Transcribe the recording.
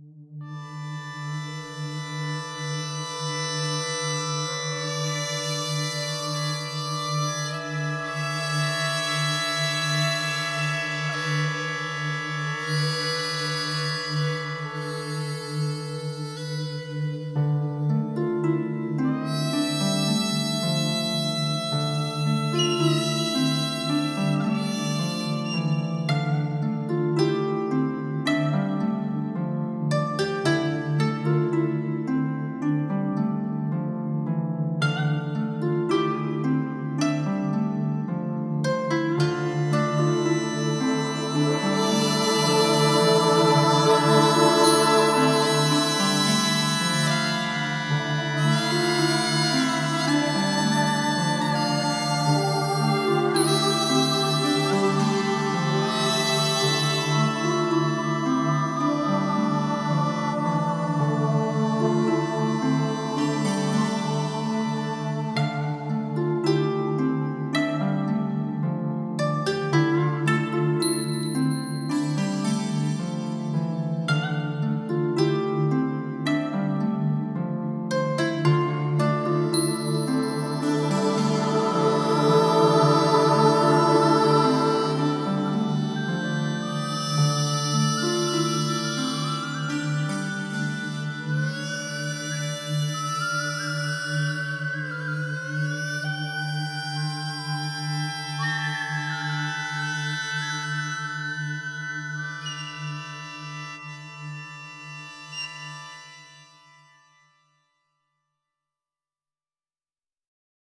Mm-hmm.